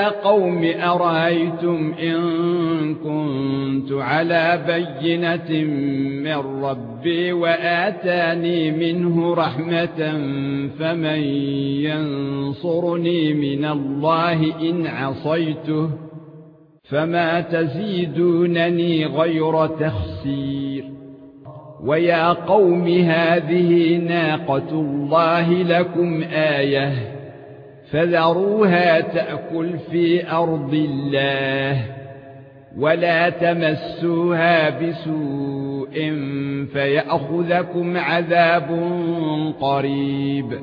قوم أرأيتم إن كنت على بينة من ربي وآتاني منه رحمة فمن ينصرني من الله إن عصيته فما تزيدونني غير تخسير ويا قوم هذه ناقة الله لكم آية فذروها تأكل في أرض الله ولا تمسوها بسوء فيأخذكم عذاب قريب.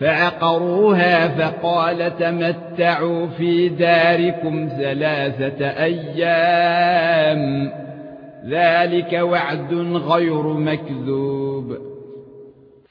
فعقروها فقال تمتعوا في داركم ثلاثة أيام. ذلك وعد غير مكذوب.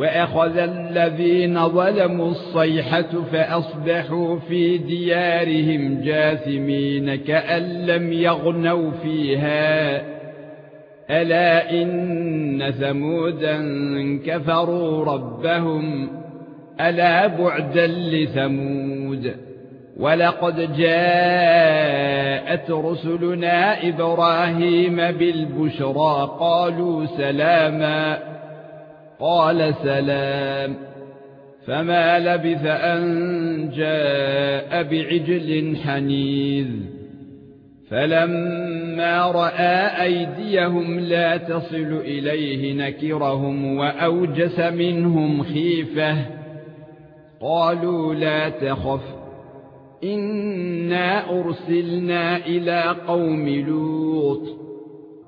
وأخذ الذين ظلموا الصيحة فأصبحوا في ديارهم جاثمين كأن لم يغنوا فيها. ألا إن ثمودا كفروا ربهم. ألا بعدا لثمود. ولقد جاءت رسلنا إبراهيم بالبشرى. قالوا سلاما. قال سلام. فما لبث أن جاء بعجل حنيذ. فلما رأى أيديهم لا تصل إليه نكرهم وأوجس منهم خيفة. قالوا لا تخف إنا أرسلنا إلى قوم لوط.